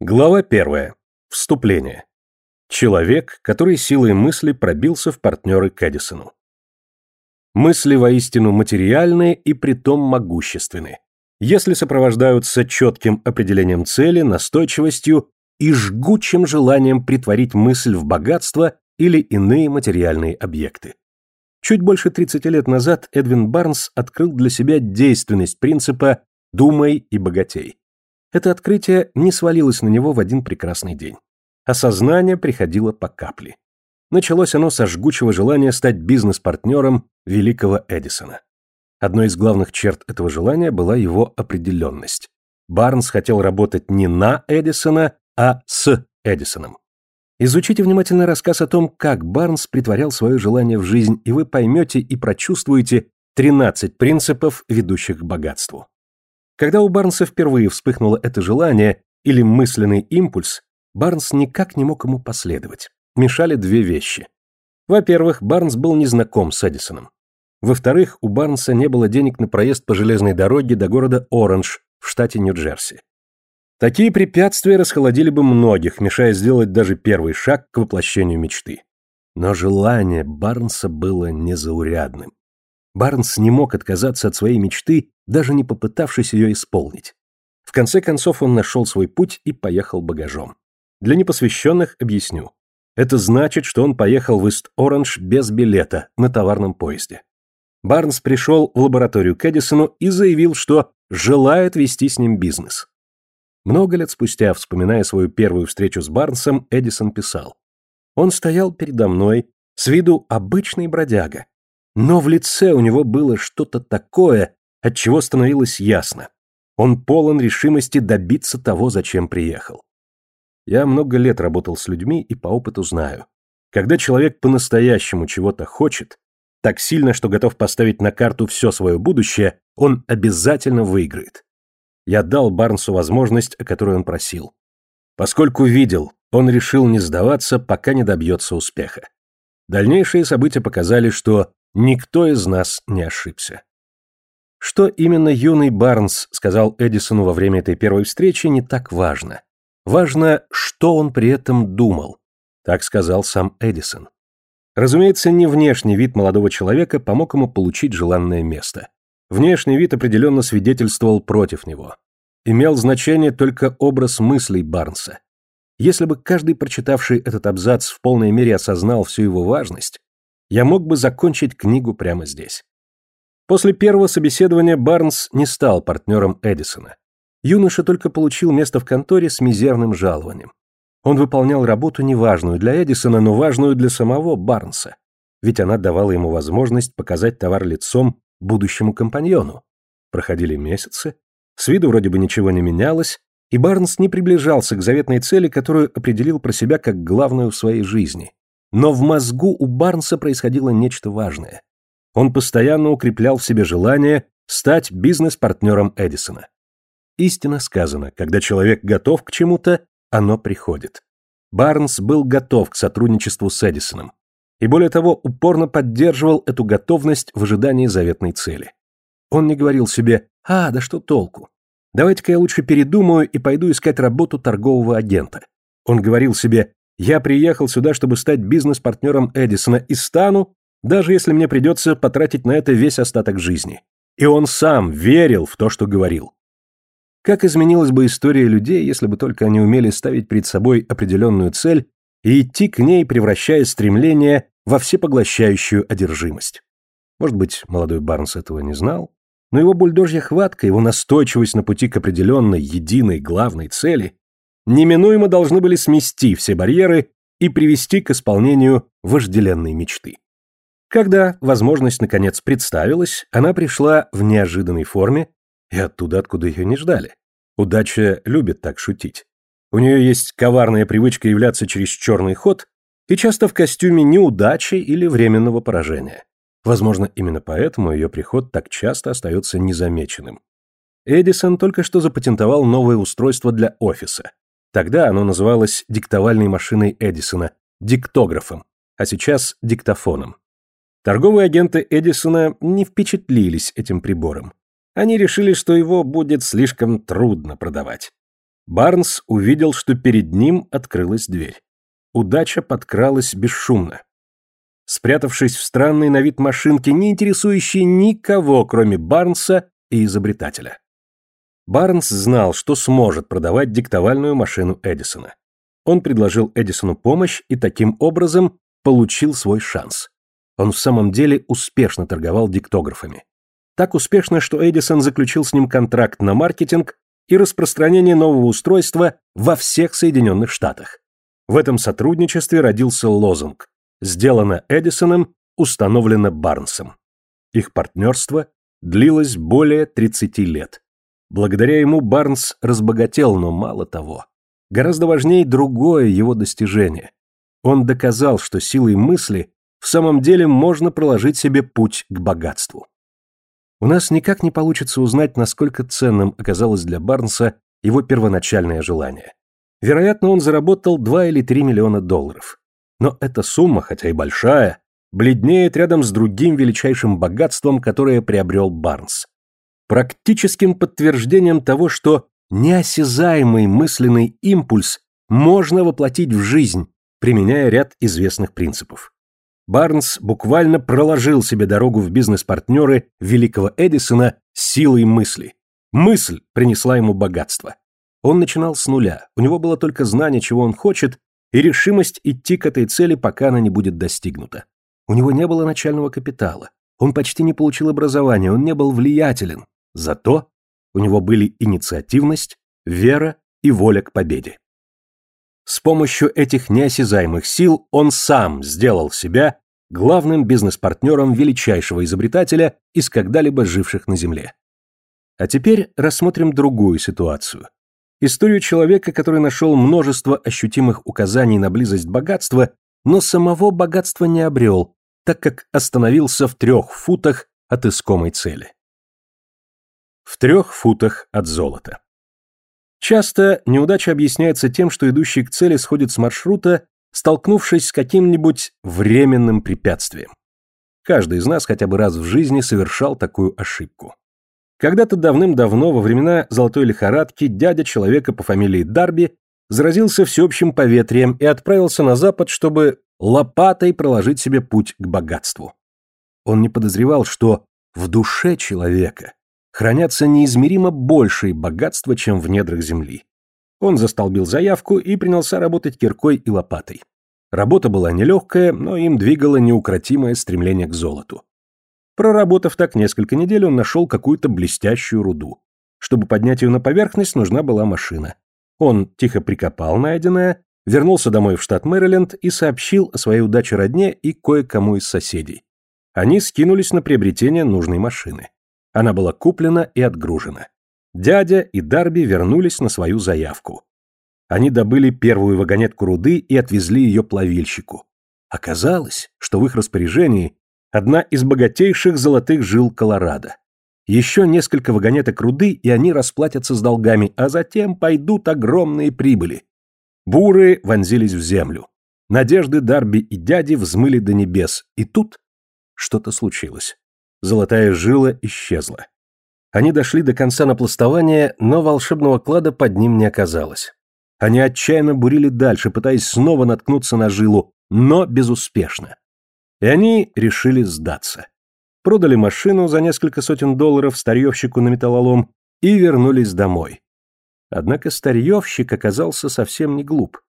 Глава первая. Вступление. Человек, который силой мысли пробился в партнеры к Эдисону. Мысли воистину материальные и притом могущественны, если сопровождаются четким определением цели, настойчивостью и жгучим желанием притворить мысль в богатство или иные материальные объекты. Чуть больше 30 лет назад Эдвин Барнс открыл для себя действенность принципа «думай и богатей». Это открытие не свалилось на него в один прекрасный день. Осознание приходило по капле. Началось оно со жгучего желания стать бизнес-партнером великого Эдисона. Одной из главных черт этого желания была его определенность. Барнс хотел работать не на Эдисона, а с Эдисоном. Изучите внимательно рассказ о том, как Барнс притворял свое желание в жизнь, и вы поймете и прочувствуете 13 принципов, ведущих к богатству. Когда у Барнса впервые вспыхнуло это желание или мысленный импульс, Барнс никак не мог ему последовать. Мешали две вещи. Во-первых, Барнс был незнаком с Эдисоном. Во-вторых, у Барнса не было денег на проезд по железной дороге до города Оранж в штате Нью-Джерси. Такие препятствия расхолодили бы многих, мешая сделать даже первый шаг к воплощению мечты. Но желание Барнса было незаурядным. Барнс не мог отказаться от своей мечты, даже не попытавшись ее исполнить. В конце концов он нашел свой путь и поехал багажом. Для непосвященных объясню. Это значит, что он поехал в Ист-Оранж без билета на товарном поезде. Барнс пришел в лабораторию к Эдисону и заявил, что желает вести с ним бизнес. Много лет спустя, вспоминая свою первую встречу с Барнсом, Эдисон писал. Он стоял передо мной, с виду обычный бродяга, но в лице у него было что-то такое, от чего становилось ясно. Он полон решимости добиться того, зачем приехал. Я много лет работал с людьми и по опыту знаю. Когда человек по-настоящему чего-то хочет, так сильно, что готов поставить на карту все свое будущее, он обязательно выиграет. Я дал Барнсу возможность, о которой он просил. Поскольку видел, он решил не сдаваться, пока не добьется успеха. Дальнейшие события показали, что Никто из нас не ошибся. Что именно юный Барнс сказал Эдисону во время этой первой встречи, не так важно. Важно, что он при этом думал. Так сказал сам Эдисон. Разумеется, не внешний вид молодого человека помог ему получить желанное место. Внешний вид определенно свидетельствовал против него. Имел значение только образ мыслей Барнса. Если бы каждый, прочитавший этот абзац, в полной мере осознал всю его важность, я мог бы закончить книгу прямо здесь. После первого собеседования Барнс не стал партнером Эдисона. Юноша только получил место в конторе с мизерным жалованием. Он выполнял работу неважную для Эдисона, но важную для самого Барнса, ведь она давала ему возможность показать товар лицом будущему компаньону. Проходили месяцы, с виду вроде бы ничего не менялось, и Барнс не приближался к заветной цели, которую определил про себя как главную в своей жизни но в мозгу у Барнса происходило нечто важное. Он постоянно укреплял в себе желание стать бизнес-партнером Эдисона. Истинно сказано, когда человек готов к чему-то, оно приходит. Барнс был готов к сотрудничеству с Эдисоном. И более того, упорно поддерживал эту готовность в ожидании заветной цели. Он не говорил себе «А, да что толку? Давайте-ка я лучше передумаю и пойду искать работу торгового агента». Он говорил себе я приехал сюда, чтобы стать бизнес-партнером Эдисона и стану, даже если мне придется потратить на это весь остаток жизни. И он сам верил в то, что говорил. Как изменилась бы история людей, если бы только они умели ставить перед собой определенную цель и идти к ней, превращая стремление во всепоглощающую одержимость. Может быть, молодой Барнс этого не знал, но его бульдожья хватка, его настойчивость на пути к определенной, единой, главной цели неминуемо должны были смести все барьеры и привести к исполнению вожделенной мечты. Когда возможность наконец представилась, она пришла в неожиданной форме и оттуда, откуда ее не ждали. Удача любит так шутить. У нее есть коварная привычка являться через черный ход и часто в костюме неудачи или временного поражения. Возможно, именно поэтому ее приход так часто остается незамеченным. Эдисон только что запатентовал новое устройство для офиса, Тогда оно называлось диктовальной машиной Эдисона, диктографом, а сейчас диктофоном. Торговые агенты Эдисона не впечатлились этим прибором. Они решили, что его будет слишком трудно продавать. Барнс увидел, что перед ним открылась дверь. Удача подкралась бесшумно. Спрятавшись в странной на вид машинке, не интересующей никого, кроме Барнса и изобретателя. Барнс знал, что сможет продавать диктовальную машину Эдисона. Он предложил Эдисону помощь и таким образом получил свой шанс. Он в самом деле успешно торговал диктографами. Так успешно, что Эдисон заключил с ним контракт на маркетинг и распространение нового устройства во всех Соединенных Штатах. В этом сотрудничестве родился лозунг «Сделано Эдисоном, установлено Барнсом». Их партнерство длилось более 30 лет. Благодаря ему Барнс разбогател, но мало того. Гораздо важнее другое его достижение. Он доказал, что силой мысли в самом деле можно проложить себе путь к богатству. У нас никак не получится узнать, насколько ценным оказалось для Барнса его первоначальное желание. Вероятно, он заработал 2 или 3 миллиона долларов. Но эта сумма, хотя и большая, бледнеет рядом с другим величайшим богатством, которое приобрел Барнс. Практическим подтверждением того, что неосязаемый мысленный импульс можно воплотить в жизнь, применяя ряд известных принципов. Барнс буквально проложил себе дорогу в бизнес-партнеры великого Эдисона силой мысли. Мысль принесла ему богатство. Он начинал с нуля, у него было только знание, чего он хочет, и решимость идти к этой цели, пока она не будет достигнута. У него не было начального капитала, он почти не получил образования, он не был влиятелен. Зато у него были инициативность, вера и воля к победе. С помощью этих неосязаемых сил он сам сделал себя главным бизнес-партнером величайшего изобретателя из когда-либо живших на Земле. А теперь рассмотрим другую ситуацию. Историю человека, который нашел множество ощутимых указаний на близость богатства, но самого богатства не обрел, так как остановился в трех футах от искомой цели. В трех футах от золота. Часто неудача объясняется тем, что идущий к цели сходит с маршрута, столкнувшись с каким-нибудь временным препятствием. Каждый из нас хотя бы раз в жизни совершал такую ошибку. Когда-то давным-давно, во времена золотой лихорадки, дядя человека по фамилии Дарби заразился всеобщим поветрием и отправился на запад, чтобы лопатой проложить себе путь к богатству. Он не подозревал, что в душе человека хранятся неизмеримо большие богатства, чем в недрах земли. Он застолбил заявку и принялся работать киркой и лопатой. Работа была нелегкая, но им двигало неукротимое стремление к золоту. Проработав так несколько недель, он нашел какую-то блестящую руду. Чтобы поднять ее на поверхность, нужна была машина. Он тихо прикопал найденное, вернулся домой в штат Мэриленд и сообщил о своей удаче родне и кое-кому из соседей. Они скинулись на приобретение нужной машины. Она была куплена и отгружена. Дядя и Дарби вернулись на свою заявку. Они добыли первую вагонетку руды и отвезли ее плавильщику. Оказалось, что в их распоряжении одна из богатейших золотых жил Колорадо. Еще несколько вагонеток руды, и они расплатятся с долгами, а затем пойдут огромные прибыли. Буры вонзились в землю. Надежды Дарби и дяди взмыли до небес, и тут что-то случилось. Золотая жила исчезла. Они дошли до конца напластования, но волшебного клада под ним не оказалось. Они отчаянно бурили дальше, пытаясь снова наткнуться на жилу, но безуспешно. И они решили сдаться. Продали машину за несколько сотен долларов старьевщику на металлолом и вернулись домой. Однако старьевщик оказался совсем не глуп.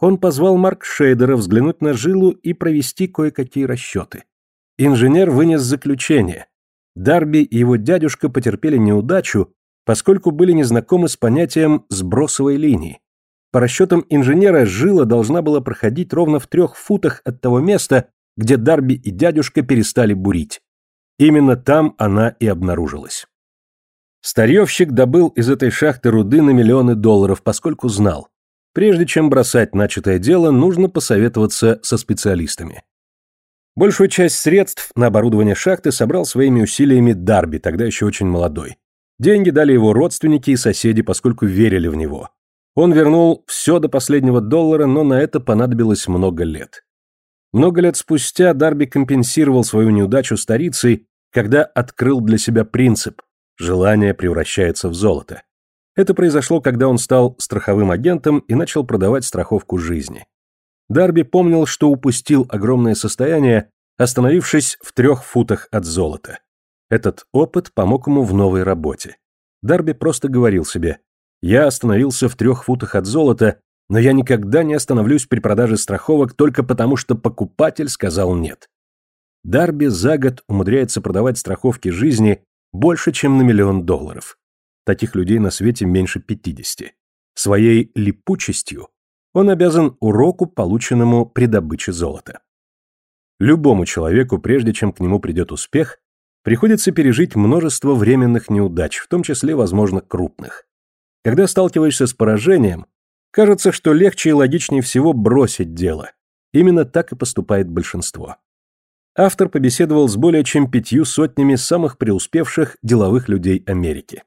Он позвал Марк Шейдера взглянуть на жилу и провести кое-какие расчеты. Инженер вынес заключение. Дарби и его дядюшка потерпели неудачу, поскольку были незнакомы с понятием сбросовой линии. По расчетам инженера, жила должна была проходить ровно в трех футах от того места, где Дарби и дядюшка перестали бурить. Именно там она и обнаружилась. Старьевщик добыл из этой шахты руды на миллионы долларов, поскольку знал, прежде чем бросать начатое дело, нужно посоветоваться со специалистами. Большую часть средств на оборудование шахты собрал своими усилиями Дарби, тогда еще очень молодой. Деньги дали его родственники и соседи, поскольку верили в него. Он вернул все до последнего доллара, но на это понадобилось много лет. Много лет спустя Дарби компенсировал свою неудачу старицей, когда открыл для себя принцип «желание превращается в золото». Это произошло, когда он стал страховым агентом и начал продавать страховку жизни. Дарби помнил, что упустил огромное состояние, остановившись в трех футах от золота. Этот опыт помог ему в новой работе. Дарби просто говорил себе, «Я остановился в трех футах от золота, но я никогда не остановлюсь при продаже страховок только потому, что покупатель сказал нет». Дарби за год умудряется продавать страховки жизни больше, чем на миллион долларов. Таких людей на свете меньше 50. Своей липучестью он обязан уроку, полученному при добыче золота. Любому человеку, прежде чем к нему придет успех, приходится пережить множество временных неудач, в том числе, возможно, крупных. Когда сталкиваешься с поражением, кажется, что легче и логичнее всего бросить дело. Именно так и поступает большинство. Автор побеседовал с более чем пятью сотнями самых преуспевших деловых людей Америки.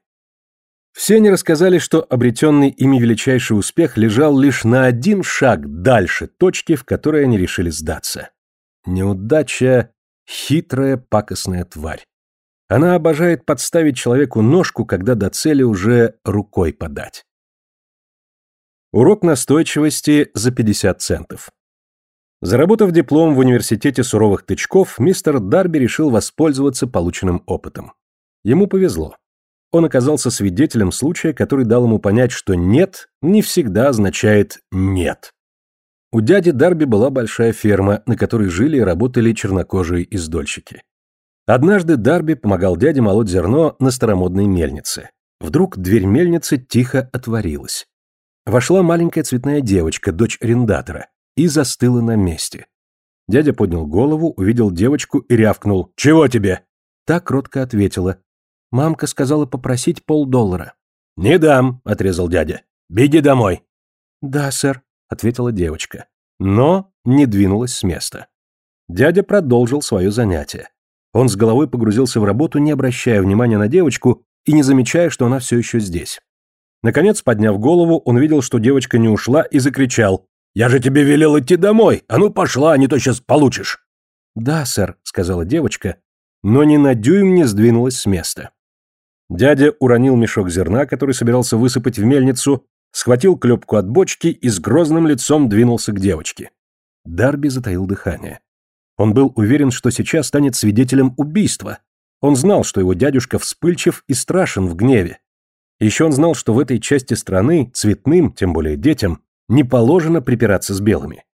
Все они рассказали, что обретенный ими величайший успех лежал лишь на один шаг дальше точки, в которой они решили сдаться. Неудача — хитрая пакостная тварь. Она обожает подставить человеку ножку, когда до цели уже рукой подать. Урок настойчивости за 50 центов. Заработав диплом в университете суровых тычков, мистер Дарби решил воспользоваться полученным опытом. Ему повезло. Он оказался свидетелем случая, который дал ему понять, что «нет» не всегда означает «нет». У дяди Дарби была большая ферма, на которой жили и работали чернокожие издольщики. Однажды Дарби помогал дяде молоть зерно на старомодной мельнице. Вдруг дверь мельницы тихо отворилась. Вошла маленькая цветная девочка, дочь арендатора, и застыла на месте. Дядя поднял голову, увидел девочку и рявкнул «Чего тебе?» Та кротко ответила. «Мамка сказала попросить полдоллара». «Не дам», — отрезал дядя. «Беги домой». «Да, сэр», — ответила девочка. Но не двинулась с места. Дядя продолжил свое занятие. Он с головой погрузился в работу, не обращая внимания на девочку и не замечая, что она все еще здесь. Наконец, подняв голову, он видел, что девочка не ушла, и закричал. «Я же тебе велел идти домой! А ну пошла, а не то сейчас получишь!» «Да, сэр», — сказала девочка, но ни на дюйм не сдвинулась с места. Дядя уронил мешок зерна, который собирался высыпать в мельницу, схватил клепку от бочки и с грозным лицом двинулся к девочке. Дарби затаил дыхание. Он был уверен, что сейчас станет свидетелем убийства. Он знал, что его дядюшка вспыльчив и страшен в гневе. Еще он знал, что в этой части страны цветным, тем более детям, не положено припираться с белыми.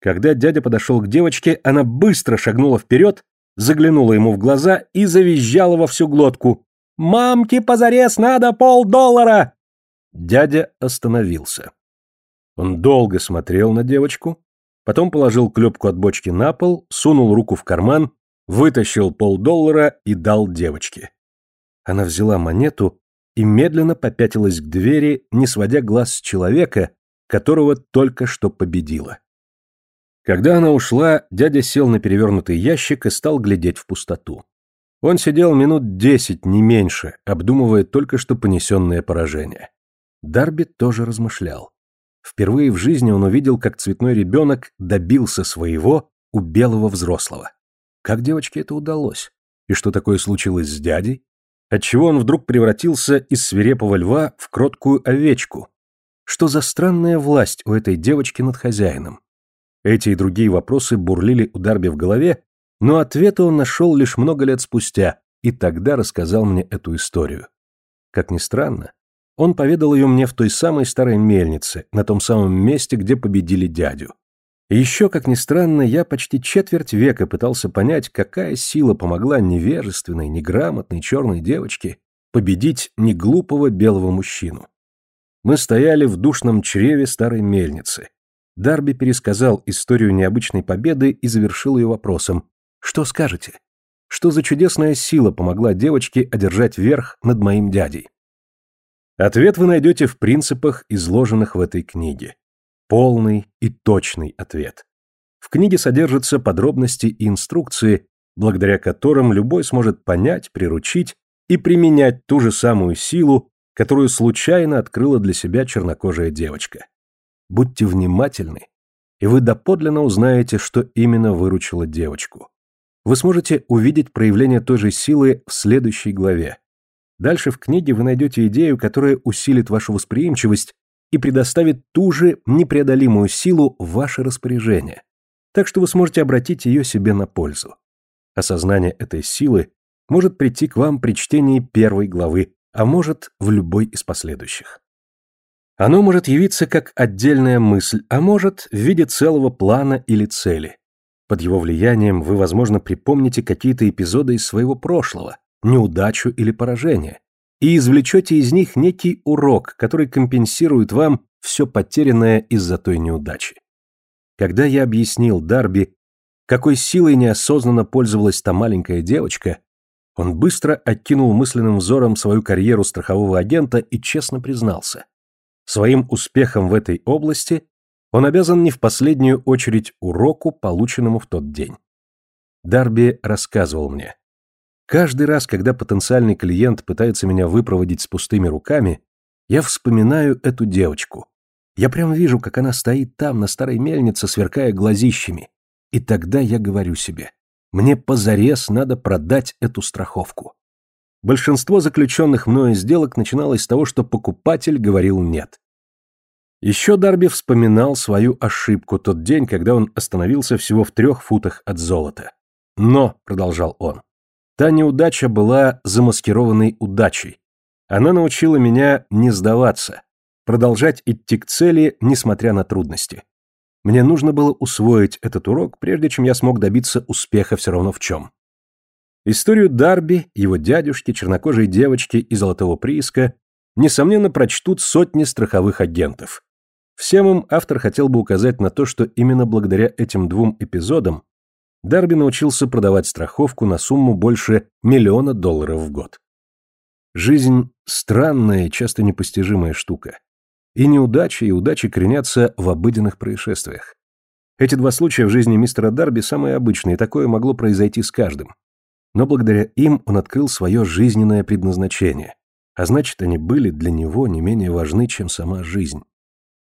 Когда дядя подошел к девочке, она быстро шагнула вперед, заглянула ему в глаза и завизжала во всю глотку. «Мамке позарез надо полдоллара!» Дядя остановился. Он долго смотрел на девочку, Потом положил клепку от бочки на пол, сунул руку в карман, вытащил полдоллара и дал девочке. Она взяла монету и медленно попятилась к двери, не сводя глаз с человека, которого только что победила. Когда она ушла, дядя сел на перевернутый ящик и стал глядеть в пустоту. Он сидел минут десять, не меньше, обдумывая только что понесенное поражение. Дарби тоже размышлял. Впервые в жизни он увидел, как цветной ребенок добился своего у белого взрослого. Как девочке это удалось? И что такое случилось с дядей? Отчего он вдруг превратился из свирепого льва в кроткую овечку? Что за странная власть у этой девочки над хозяином? Эти и другие вопросы бурлили у Дарби в голове, но ответы он нашел лишь много лет спустя, и тогда рассказал мне эту историю. Как ни странно, он поведал ее мне в той самой старой мельнице, на том самом месте, где победили дядю. И еще, как ни странно, я почти четверть века пытался понять, какая сила помогла невежественной, неграмотной черной девочке победить неглупого белого мужчину. Мы стояли в душном чреве старой мельницы. Дарби пересказал историю необычной победы и завершил ее вопросом «Что скажете? Что за чудесная сила помогла девочке одержать верх над моим дядей?» Ответ вы найдете в принципах, изложенных в этой книге. Полный и точный ответ. В книге содержатся подробности и инструкции, благодаря которым любой сможет понять, приручить и применять ту же самую силу, которую случайно открыла для себя чернокожая девочка. Будьте внимательны, и вы доподлинно узнаете, что именно выручило девочку. Вы сможете увидеть проявление той же силы в следующей главе. Дальше в книге вы найдете идею, которая усилит вашу восприимчивость и предоставит ту же непреодолимую силу в ваше распоряжение, так что вы сможете обратить ее себе на пользу. Осознание этой силы может прийти к вам при чтении первой главы, а может в любой из последующих. Оно может явиться как отдельная мысль, а может в виде целого плана или цели. Под его влиянием вы, возможно, припомните какие-то эпизоды из своего прошлого, неудачу или поражение, и извлечете из них некий урок, который компенсирует вам все потерянное из-за той неудачи. Когда я объяснил Дарби, какой силой неосознанно пользовалась та маленькая девочка, он быстро окинул мысленным взором свою карьеру страхового агента и честно признался. Своим успехом в этой области он обязан не в последнюю очередь уроку, полученному в тот день. Дарби рассказывал мне. Каждый раз, когда потенциальный клиент пытается меня выпроводить с пустыми руками, я вспоминаю эту девочку. Я прям вижу, как она стоит там, на старой мельнице, сверкая глазищами. И тогда я говорю себе, мне позарез надо продать эту страховку. Большинство заключенных мною сделок начиналось с того, что покупатель говорил «нет». Еще Дарби вспоминал свою ошибку тот день, когда он остановился всего в трех футах от золота. «Но», — продолжал он, Та неудача была замаскированной удачей. Она научила меня не сдаваться, продолжать идти к цели, несмотря на трудности. Мне нужно было усвоить этот урок, прежде чем я смог добиться успеха все равно в чем. Историю Дарби, его дядюшки, чернокожей девочки и золотого прииска, несомненно, прочтут сотни страховых агентов. Всем им автор хотел бы указать на то, что именно благодаря этим двум эпизодам Дарби научился продавать страховку на сумму больше миллиона долларов в год. Жизнь – странная и часто непостижимая штука. И неудачи, и удачи коренятся в обыденных происшествиях. Эти два случая в жизни мистера Дарби самые обычные, такое могло произойти с каждым. Но благодаря им он открыл свое жизненное предназначение, а значит, они были для него не менее важны, чем сама жизнь.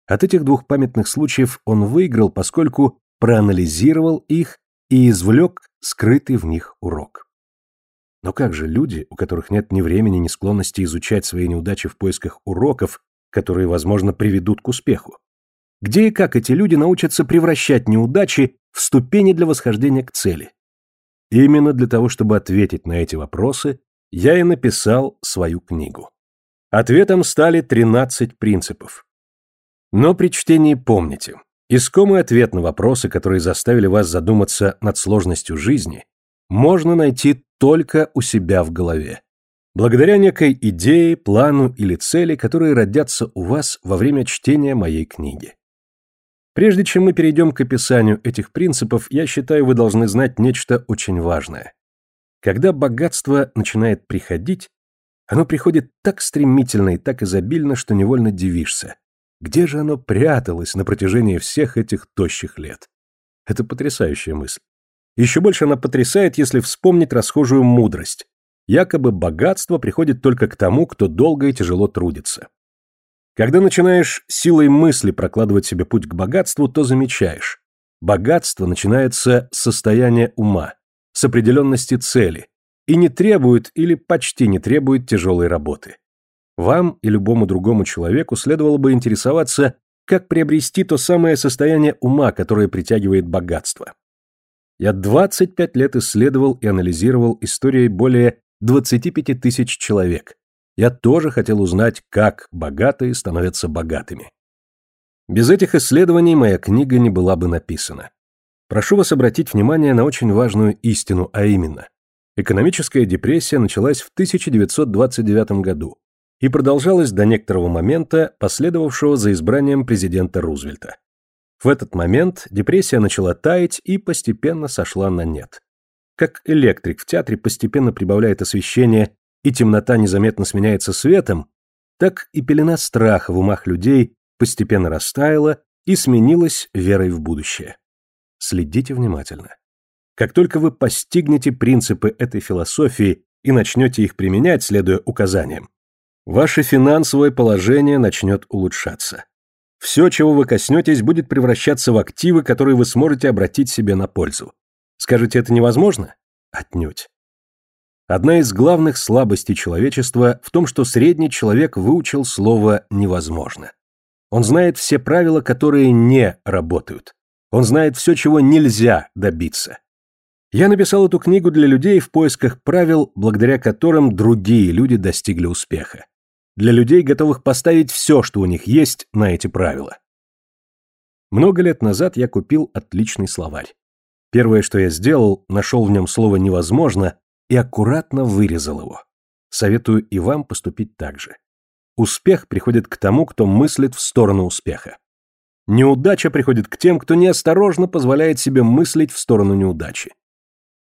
От этих двух памятных случаев он выиграл, поскольку проанализировал их и извлек скрытый в них урок. Но как же люди, у которых нет ни времени, ни склонности изучать свои неудачи в поисках уроков, которые, возможно, приведут к успеху? Где и как эти люди научатся превращать неудачи в ступени для восхождения к цели? Именно для того, чтобы ответить на эти вопросы, я и написал свою книгу. Ответом стали 13 принципов. Но при чтении помните, Искомый ответ на вопросы, которые заставили вас задуматься над сложностью жизни, можно найти только у себя в голове. Благодаря некой идее, плану или цели, которые родятся у вас во время чтения моей книги. Прежде чем мы перейдем к описанию этих принципов, я считаю, вы должны знать нечто очень важное. Когда богатство начинает приходить, оно приходит так стремительно и так изобильно, что невольно дивишься. Где же оно пряталось на протяжении всех этих тощих лет? Это потрясающая мысль. Еще больше она потрясает, если вспомнить расхожую мудрость. Якобы богатство приходит только к тому, кто долго и тяжело трудится. Когда начинаешь силой мысли прокладывать себе путь к богатству, то замечаешь. Богатство начинается с состояния ума, с определенности цели, и не требует или почти не требует тяжелой работы. Вам и любому другому человеку следовало бы интересоваться, как приобрести то самое состояние ума, которое притягивает богатство. Я 25 лет исследовал и анализировал истории более 25 тысяч человек. Я тоже хотел узнать, как богатые становятся богатыми. Без этих исследований моя книга не была бы написана. Прошу вас обратить внимание на очень важную истину, а именно. Экономическая депрессия началась в 1929 году, и продолжалась до некоторого момента, последовавшего за избранием президента Рузвельта. В этот момент депрессия начала таять и постепенно сошла на нет. Как электрик в театре постепенно прибавляет освещение и темнота незаметно сменяется светом, так и пелена страха в умах людей постепенно растаяла и сменилась верой в будущее. Следите внимательно. Как только вы постигнете принципы этой философии и начнете их применять, следуя указаниям, Ваше финансовое положение начнет улучшаться. Все, чего вы коснетесь, будет превращаться в активы, которые вы сможете обратить себе на пользу. Скажете, это невозможно? Отнюдь. Одна из главных слабостей человечества в том, что средний человек выучил слово «невозможно». Он знает все правила, которые не работают. Он знает все, чего нельзя добиться. Я написал эту книгу для людей в поисках правил, благодаря которым другие люди достигли успеха. Для людей, готовых поставить все, что у них есть, на эти правила. Много лет назад я купил отличный словарь. Первое, что я сделал, нашел в нем слово «невозможно» и аккуратно вырезал его. Советую и вам поступить так же. Успех приходит к тому, кто мыслит в сторону успеха. Неудача приходит к тем, кто неосторожно позволяет себе мыслить в сторону неудачи.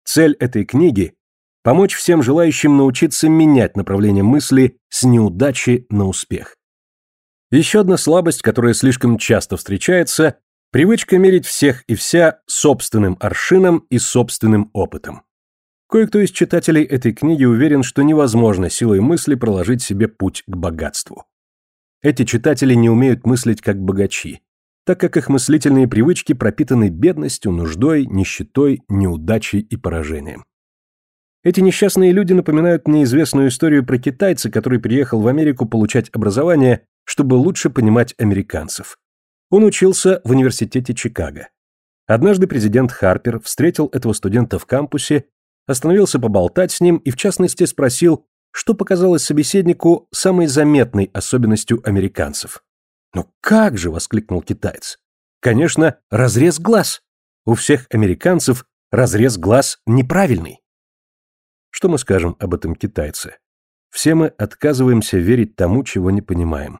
Цель этой книги – помочь всем желающим научиться менять направление мысли с неудачи на успех. Еще одна слабость, которая слишком часто встречается – привычка мерить всех и вся собственным аршином и собственным опытом. Кое-кто из читателей этой книги уверен, что невозможно силой мысли проложить себе путь к богатству. Эти читатели не умеют мыслить как богачи, так как их мыслительные привычки пропитаны бедностью, нуждой, нищетой, неудачей и поражением. Эти несчастные люди напоминают мне известную историю про китайца, который приехал в Америку получать образование, чтобы лучше понимать американцев. Он учился в университете Чикаго. Однажды президент Харпер встретил этого студента в кампусе остановился поболтать с ним и в частности спросил, что показалось собеседнику самой заметной особенностью американцев. «Ну как же!» — воскликнул китаец. «Конечно, разрез глаз. У всех американцев разрез глаз неправильный». Что мы скажем об этом китайце? Все мы отказываемся верить тому, чего не понимаем.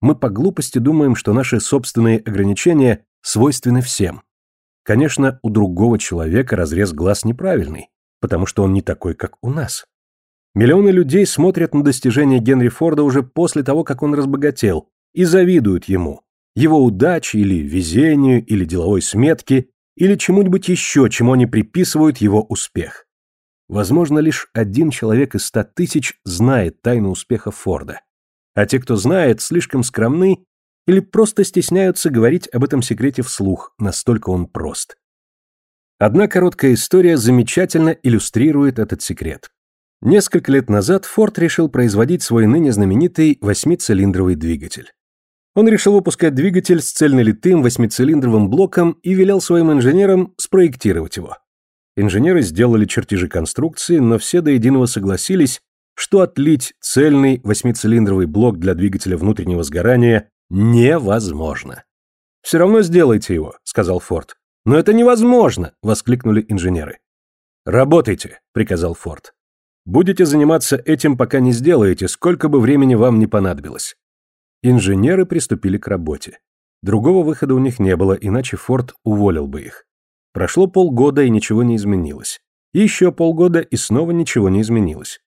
Мы по глупости думаем, что наши собственные ограничения свойственны всем. Конечно, у другого человека разрез глаз неправильный, потому что он не такой, как у нас. Миллионы людей смотрят на достижения Генри Форда уже после того, как он разбогател, и завидуют ему, его удаче или везению, или деловой сметке, или чему-нибудь еще, чему они приписывают его успех. Возможно, лишь один человек из ста тысяч знает тайну успеха Форда. А те, кто знает, слишком скромны или просто стесняются говорить об этом секрете вслух, настолько он прост. Одна короткая история замечательно иллюстрирует этот секрет. Несколько лет назад Форд решил производить свой ныне знаменитый восьмицилиндровый двигатель. Он решил выпускать двигатель с цельнолитым восьмицилиндровым блоком и велел своим инженерам спроектировать его. Инженеры сделали чертежи конструкции, но все до единого согласились, что отлить цельный восьмицилиндровый блок для двигателя внутреннего сгорания невозможно. «Все равно сделайте его», — сказал Форд. «Но это невозможно!» — воскликнули инженеры. «Работайте», — приказал Форд. «Будете заниматься этим, пока не сделаете, сколько бы времени вам не понадобилось». Инженеры приступили к работе. Другого выхода у них не было, иначе Форд уволил бы их. Прошло полгода, и ничего не изменилось. еще полгода, и снова ничего не изменилось.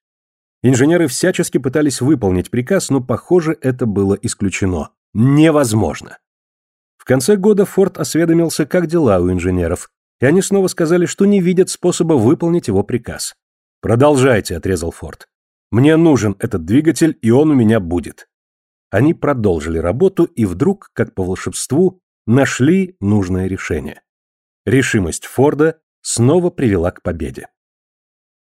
Инженеры всячески пытались выполнить приказ, но, похоже, это было исключено. Невозможно. В конце года Форд осведомился, как дела у инженеров, и они снова сказали, что не видят способа выполнить его приказ. «Продолжайте», — отрезал Форд. «Мне нужен этот двигатель, и он у меня будет». Они продолжили работу и вдруг, как по волшебству, нашли нужное решение. Решимость Форда снова привела к победе.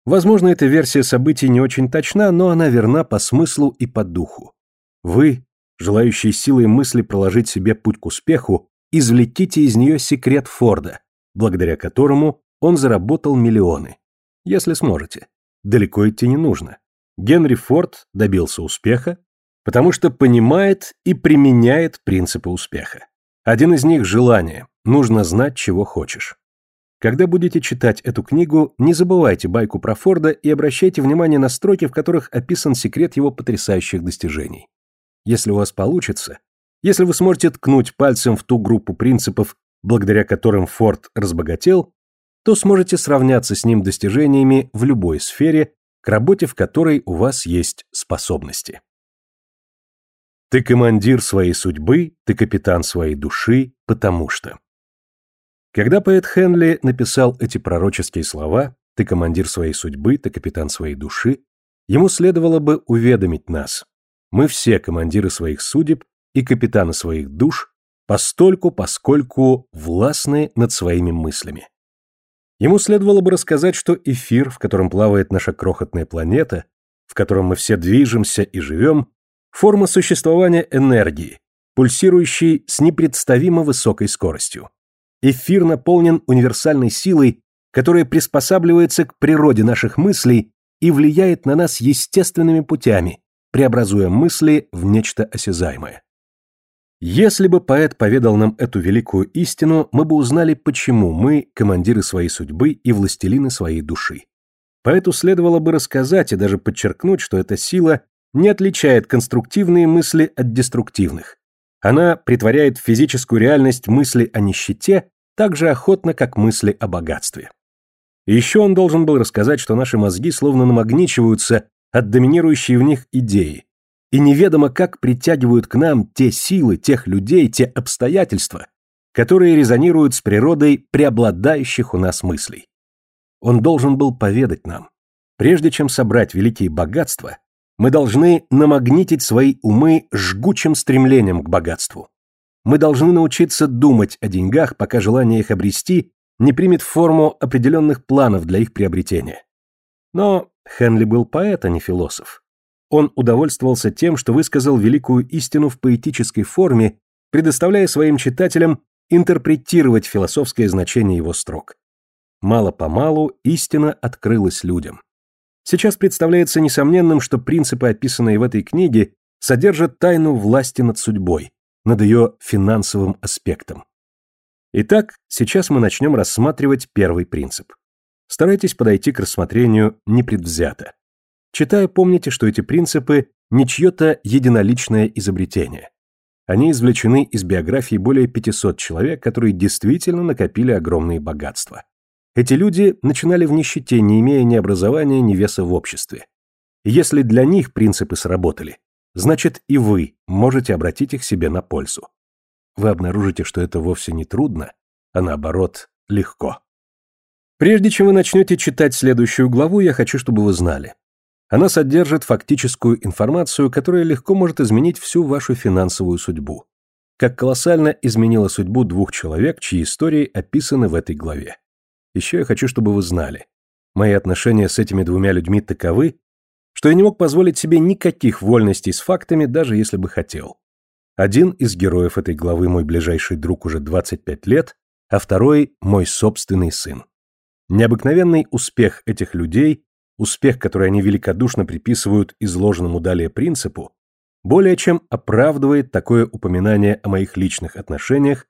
Возможно, эта версия событий не очень точна, но она верна по смыслу и по духу. Вы желающий силой мысли проложить себе путь к успеху, извлеките из нее секрет Форда, благодаря которому он заработал миллионы. Если сможете. Далеко идти не нужно. Генри Форд добился успеха, потому что понимает и применяет принципы успеха. Один из них – желание. Нужно знать, чего хочешь. Когда будете читать эту книгу, не забывайте байку про Форда и обращайте внимание на строки, в которых описан секрет его потрясающих достижений. Если у вас получится, если вы сможете ткнуть пальцем в ту группу принципов, благодаря которым Форд разбогател, то сможете сравняться с ним достижениями в любой сфере, к работе в которой у вас есть способности. Ты командир своей судьбы, ты капитан своей души, потому что. Когда поэт Хенли написал эти пророческие слова «ты командир своей судьбы, ты капитан своей души», ему следовало бы уведомить нас, мы все командиры своих судеб и капитаны своих душ, постольку, поскольку властны над своими мыслями. Ему следовало бы рассказать, что эфир, в котором плавает наша крохотная планета, в котором мы все движемся и живем, форма существования энергии, пульсирующей с непредставимо высокой скоростью. Эфир наполнен универсальной силой, которая приспосабливается к природе наших мыслей и влияет на нас естественными путями, преобразуя мысли в нечто осязаемое. Если бы поэт поведал нам эту великую истину, мы бы узнали, почему мы командиры своей судьбы и властелины своей души. Поэту следовало бы рассказать и даже подчеркнуть, что эта сила не отличает конструктивные мысли от деструктивных. Она притворяет в физическую реальность мысли о нищете так же охотно, как мысли о богатстве. Еще он должен был рассказать, что наши мозги словно намагничиваются от доминирующей в них идеи, и неведомо как притягивают к нам те силы, тех людей, те обстоятельства, которые резонируют с природой преобладающих у нас мыслей. Он должен был поведать нам, прежде чем собрать великие богатства, мы должны намагнитить свои умы жгучим стремлением к богатству. Мы должны научиться думать о деньгах, пока желание их обрести не примет форму определенных планов для их приобретения. Но Хенли был поэт, а не философ. Он удовольствовался тем, что высказал великую истину в поэтической форме, предоставляя своим читателям интерпретировать философское значение его строк. Мало-помалу истина открылась людям. Сейчас представляется несомненным, что принципы, описанные в этой книге, содержат тайну власти над судьбой, над ее финансовым аспектом. Итак, сейчас мы начнем рассматривать первый принцип. Старайтесь подойти к рассмотрению непредвзято. Читая, помните, что эти принципы не чье-то единоличное изобретение. Они извлечены из биографий более 500 человек, которые действительно накопили огромные богатства. Эти люди начинали в нищете, не имея ни образования, ни веса в обществе. Если для них принципы сработали, значит и вы можете обратить их себе на пользу. Вы обнаружите, что это вовсе не трудно, а наоборот, легко. Прежде чем вы начнете читать следующую главу, я хочу, чтобы вы знали. Она содержит фактическую информацию, которая легко может изменить всю вашу финансовую судьбу. Как колоссально изменила судьбу двух человек, чьи истории описаны в этой главе. Еще я хочу, чтобы вы знали. Мои отношения с этими двумя людьми таковы, что я не мог позволить себе никаких вольностей с фактами, даже если бы хотел. Один из героев этой главы мой ближайший друг уже 25 лет, а второй – мой собственный сын. Необыкновенный успех этих людей успех, который они великодушно приписывают изложенному далее принципу, более чем оправдывает такое упоминание о моих личных отношениях,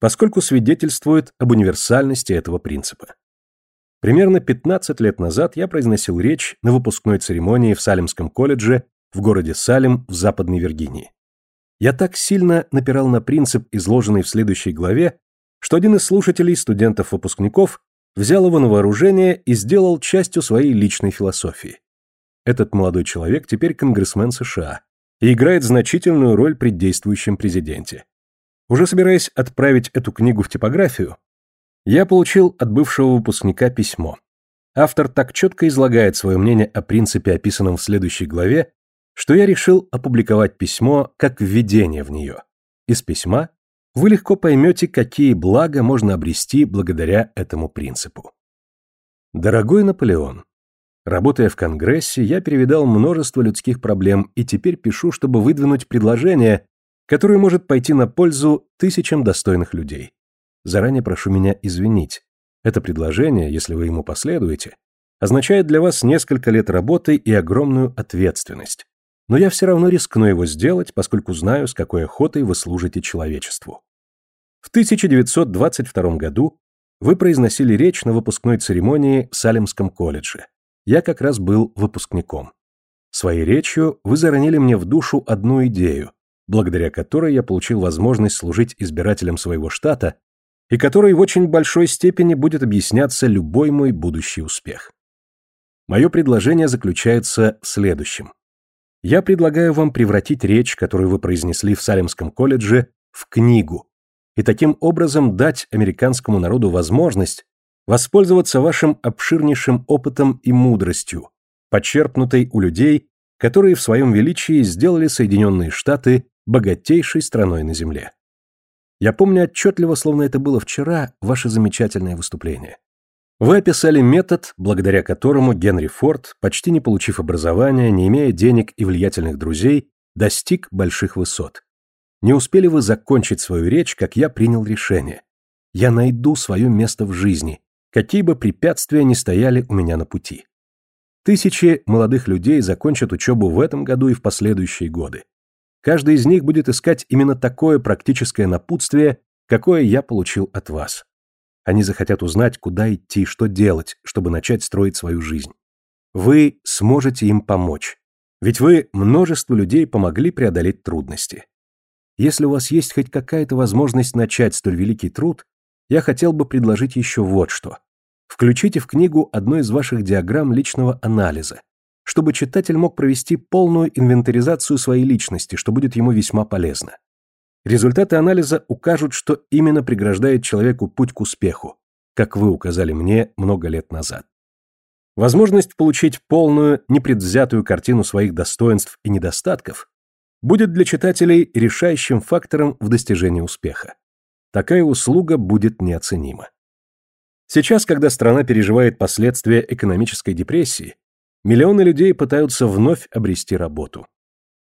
поскольку свидетельствует об универсальности этого принципа. Примерно 15 лет назад я произносил речь на выпускной церемонии в Салемском колледже в городе Салем в Западной Виргинии. Я так сильно напирал на принцип, изложенный в следующей главе, что один из слушателей, студентов-выпускников, взял его на вооружение и сделал частью своей личной философии. Этот молодой человек теперь конгрессмен США и играет значительную роль при действующем президенте. Уже собираясь отправить эту книгу в типографию, я получил от бывшего выпускника письмо. Автор так четко излагает свое мнение о принципе, описанном в следующей главе, что я решил опубликовать письмо как введение в нее. Из письма вы легко поймете, какие блага можно обрести благодаря этому принципу. Дорогой Наполеон, работая в Конгрессе, я перевидал множество людских проблем и теперь пишу, чтобы выдвинуть предложение, которое может пойти на пользу тысячам достойных людей. Заранее прошу меня извинить. Это предложение, если вы ему последуете, означает для вас несколько лет работы и огромную ответственность но я все равно рискну его сделать, поскольку знаю, с какой охотой вы служите человечеству. В 1922 году вы произносили речь на выпускной церемонии в Салемском колледже. Я как раз был выпускником. Своей речью вы заронили мне в душу одну идею, благодаря которой я получил возможность служить избирателем своего штата и которой в очень большой степени будет объясняться любой мой будущий успех. Мое предложение заключается в следующем. Я предлагаю вам превратить речь, которую вы произнесли в Салемском колледже, в книгу, и таким образом дать американскому народу возможность воспользоваться вашим обширнейшим опытом и мудростью, почерпнутой у людей, которые в своем величии сделали Соединенные Штаты богатейшей страной на Земле. Я помню отчетливо, словно это было вчера, ваше замечательное выступление. Вы описали метод, благодаря которому Генри Форд, почти не получив образования, не имея денег и влиятельных друзей, достиг больших высот. Не успели вы закончить свою речь, как я принял решение. Я найду свое место в жизни, какие бы препятствия ни стояли у меня на пути. Тысячи молодых людей закончат учебу в этом году и в последующие годы. Каждый из них будет искать именно такое практическое напутствие, какое я получил от вас. Они захотят узнать, куда идти, что делать, чтобы начать строить свою жизнь. Вы сможете им помочь. Ведь вы множеству людей помогли преодолеть трудности. Если у вас есть хоть какая-то возможность начать столь великий труд, я хотел бы предложить еще вот что. Включите в книгу одну из ваших диаграмм личного анализа, чтобы читатель мог провести полную инвентаризацию своей личности, что будет ему весьма полезно. Результаты анализа укажут, что именно преграждает человеку путь к успеху, как вы указали мне много лет назад. Возможность получить полную, непредвзятую картину своих достоинств и недостатков будет для читателей решающим фактором в достижении успеха. Такая услуга будет неоценима. Сейчас, когда страна переживает последствия экономической депрессии, миллионы людей пытаются вновь обрести работу.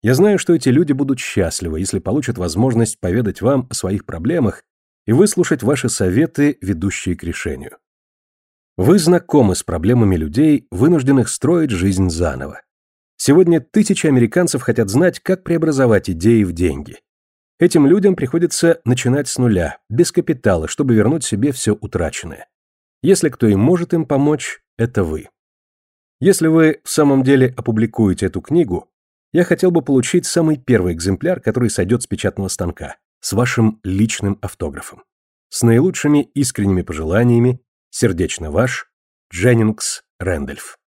Я знаю, что эти люди будут счастливы, если получат возможность поведать вам о своих проблемах и выслушать ваши советы, ведущие к решению. Вы знакомы с проблемами людей, вынужденных строить жизнь заново. Сегодня тысячи американцев хотят знать, как преобразовать идеи в деньги. Этим людям приходится начинать с нуля, без капитала, чтобы вернуть себе все утраченное. Если кто и может им помочь, это вы. Если вы в самом деле опубликуете эту книгу, я хотел бы получить самый первый экземпляр, который сойдет с печатного станка, с вашим личным автографом. С наилучшими искренними пожеланиями, сердечно ваш, Дженнингс Рэндольф.